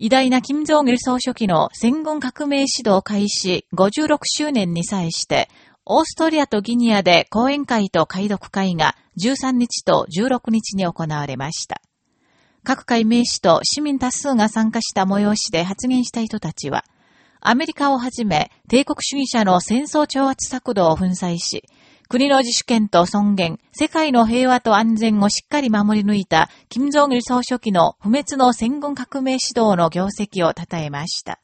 偉大な金正義総書記の戦軍革命指導開始56周年に際して、オーストリアとギニアで講演会と解読会が13日と16日に行われました。各界名士と市民多数が参加した催しで発言した人たちは、アメリカをはじめ帝国主義者の戦争挑発策動を粉砕し、国の自主権と尊厳、世界の平和と安全をしっかり守り抜いた、金正義総書記の不滅の戦軍革命指導の業績を称えました。